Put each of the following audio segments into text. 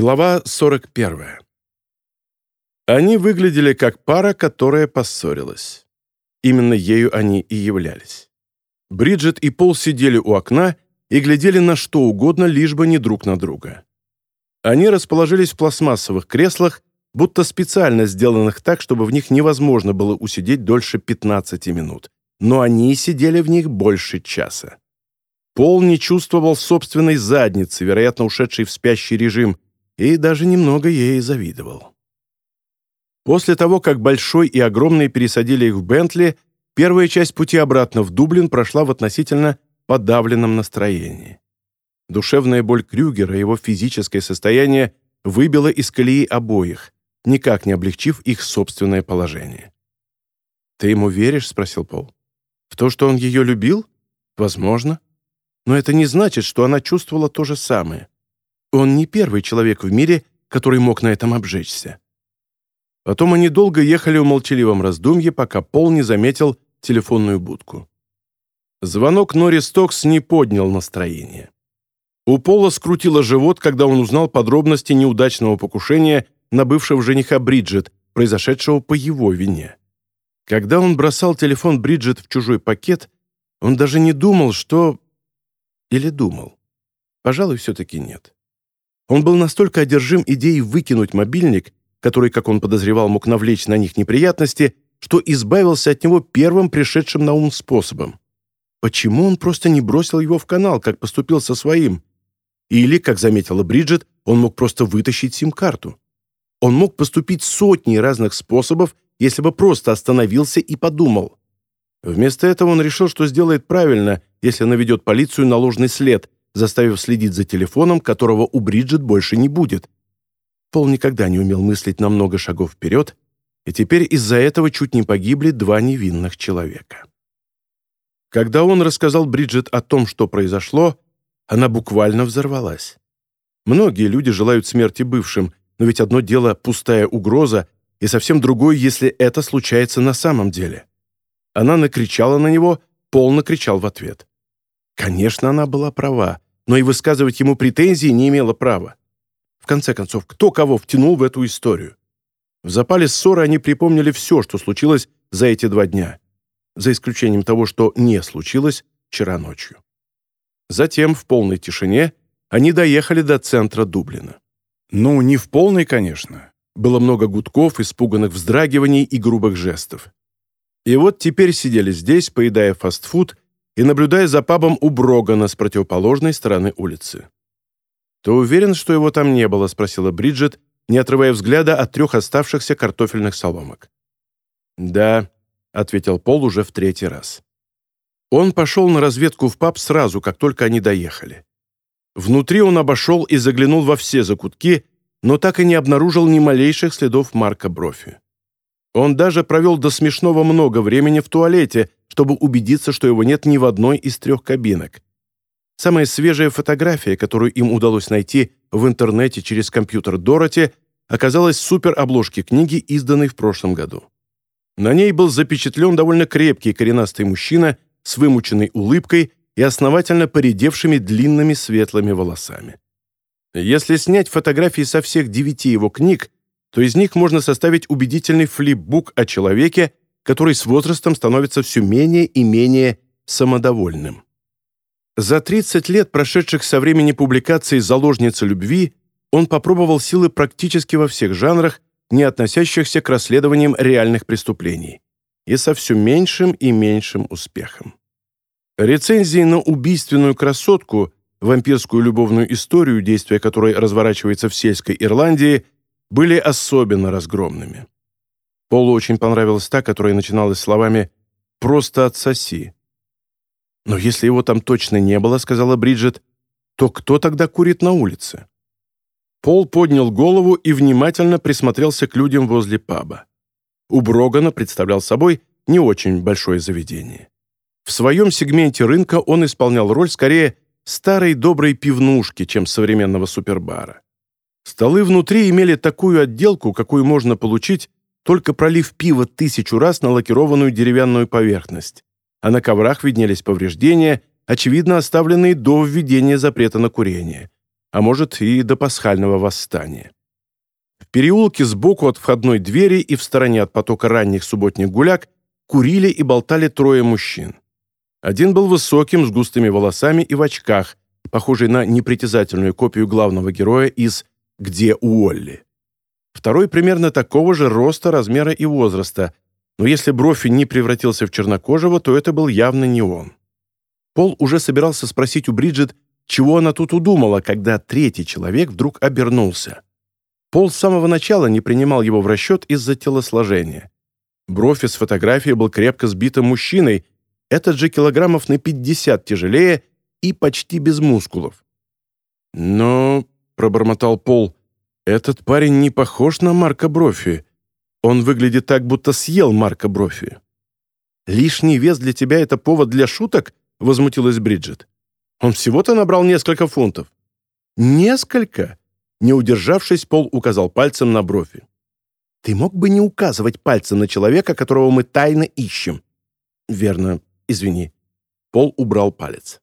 Глава 41. Они выглядели как пара, которая поссорилась. Именно ею они и являлись. Бриджит и Пол сидели у окна и глядели на что угодно, лишь бы не друг на друга. Они расположились в пластмассовых креслах, будто специально сделанных так, чтобы в них невозможно было усидеть дольше 15 минут. Но они сидели в них больше часа. Пол не чувствовал собственной задницы, вероятно, ушедшей в спящий режим, и даже немного ей завидовал. После того, как Большой и Огромный пересадили их в Бентли, первая часть пути обратно в Дублин прошла в относительно подавленном настроении. Душевная боль Крюгера и его физическое состояние выбило из колеи обоих, никак не облегчив их собственное положение. «Ты ему веришь?» — спросил Пол. «В то, что он ее любил? Возможно. Но это не значит, что она чувствовала то же самое. Он не первый человек в мире, который мог на этом обжечься. Потом они долго ехали в молчаливом раздумье, пока Пол не заметил телефонную будку. Звонок Нори Стокс не поднял настроение. У Пола скрутило живот, когда он узнал подробности неудачного покушения на бывшего жениха Бриджит, произошедшего по его вине. Когда он бросал телефон Бриджит в чужой пакет, он даже не думал, что... Или думал. Пожалуй, все-таки нет. Он был настолько одержим идеей выкинуть мобильник, который, как он подозревал, мог навлечь на них неприятности, что избавился от него первым пришедшим на ум способом. Почему он просто не бросил его в канал, как поступил со своим? Или, как заметила Бриджит, он мог просто вытащить сим-карту. Он мог поступить сотней разных способов, если бы просто остановился и подумал. Вместо этого он решил, что сделает правильно, если наведет полицию на ложный след, заставив следить за телефоном, которого у Бриджит больше не будет. Пол никогда не умел мыслить на много шагов вперед, и теперь из-за этого чуть не погибли два невинных человека. Когда он рассказал Бриджит о том, что произошло, она буквально взорвалась. Многие люди желают смерти бывшим, но ведь одно дело — пустая угроза, и совсем другое, если это случается на самом деле. Она накричала на него, Пол накричал в ответ. Конечно, она была права, но и высказывать ему претензии не имела права. В конце концов, кто кого втянул в эту историю? В запале ссоры они припомнили все, что случилось за эти два дня, за исключением того, что не случилось вчера ночью. Затем, в полной тишине, они доехали до центра Дублина. Ну, не в полной, конечно. Было много гудков, испуганных вздрагиваний и грубых жестов. И вот теперь сидели здесь, поедая фастфуд и наблюдая за пабом у Брогана с противоположной стороны улицы. «Ты уверен, что его там не было?» — спросила Бриджит, не отрывая взгляда от трех оставшихся картофельных соломок. «Да», — ответил Пол уже в третий раз. Он пошел на разведку в паб сразу, как только они доехали. Внутри он обошел и заглянул во все закутки, но так и не обнаружил ни малейших следов Марка Брофи. Он даже провел до смешного много времени в туалете, чтобы убедиться, что его нет ни в одной из трех кабинок. Самая свежая фотография, которую им удалось найти в интернете через компьютер Дороти, оказалась в суперобложке книги, изданной в прошлом году. На ней был запечатлен довольно крепкий коренастый мужчина с вымученной улыбкой и основательно поредевшими длинными светлыми волосами. Если снять фотографии со всех девяти его книг, то из них можно составить убедительный флипбук о человеке, который с возрастом становится все менее и менее самодовольным. За 30 лет, прошедших со времени публикации «Заложница любви», он попробовал силы практически во всех жанрах, не относящихся к расследованиям реальных преступлений, и со все меньшим и меньшим успехом. Рецензии на убийственную красотку, вампирскую любовную историю, действие которой разворачивается в сельской Ирландии, были особенно разгромными. Полу очень понравилась та, которая начиналась словами «просто отсоси». «Но если его там точно не было», — сказала Бриджит, «то кто тогда курит на улице?» Пол поднял голову и внимательно присмотрелся к людям возле паба. У Брогана представлял собой не очень большое заведение. В своем сегменте рынка он исполнял роль скорее старой доброй пивнушки, чем современного супербара. Столы внутри имели такую отделку, какую можно получить только пролив пиво тысячу раз на лакированную деревянную поверхность, а на коврах виднелись повреждения, очевидно оставленные до введения запрета на курение. а может и до пасхального восстания. В переулке сбоку от входной двери и в стороне от потока ранних субботних гуляк курили и болтали трое мужчин. Один был высоким, с густыми волосами и в очках, похожий на непритязательную копию главного героя из «Где Уолли». Второй примерно такого же роста, размера и возраста, но если Брофи не превратился в чернокожего, то это был явно не он. Пол уже собирался спросить у Бриджит, чего она тут удумала, когда третий человек вдруг обернулся. Пол с самого начала не принимал его в расчет из-за телосложения. Брофи с фотографией был крепко сбитым мужчиной, этот же килограммов на 50 тяжелее и почти без мускулов. «Но», — пробормотал Пол, — «этот парень не похож на Марка Брофи. Он выглядит так, будто съел Марка Брофи». «Лишний вес для тебя — это повод для шуток?» — возмутилась Бриджит. «Он всего-то набрал несколько фунтов». «Несколько?» Не удержавшись, Пол указал пальцем на Брофи. «Ты мог бы не указывать пальцем на человека, которого мы тайно ищем». «Верно. Извини». Пол убрал палец.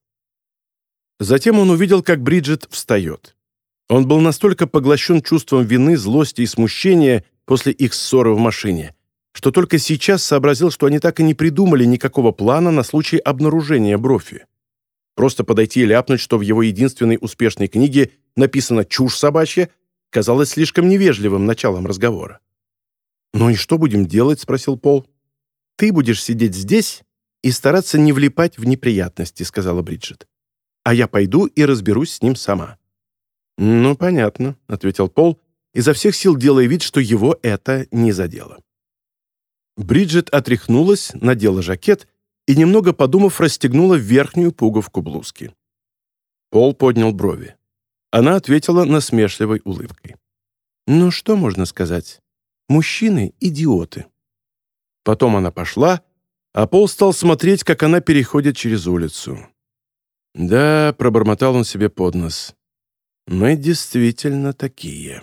Затем он увидел, как Бриджит встает. Он был настолько поглощен чувством вины, злости и смущения после их ссоры в машине, что только сейчас сообразил, что они так и не придумали никакого плана на случай обнаружения Брофи. Просто подойти и ляпнуть, что в его единственной успешной книге написано «чушь собачья», казалось слишком невежливым началом разговора. «Ну и что будем делать?» — спросил Пол. «Ты будешь сидеть здесь и стараться не влипать в неприятности», — сказала Бриджит а я пойду и разберусь с ним сама». «Ну, понятно», — ответил Пол, изо всех сил делая вид, что его это не задело. Бриджит отряхнулась, надела жакет и, немного подумав, расстегнула верхнюю пуговку блузки. Пол поднял брови. Она ответила насмешливой улыбкой. «Ну, что можно сказать? Мужчины — идиоты». Потом она пошла, а Пол стал смотреть, как она переходит через улицу. Да, пробормотал он себе под нос. Мы действительно такие.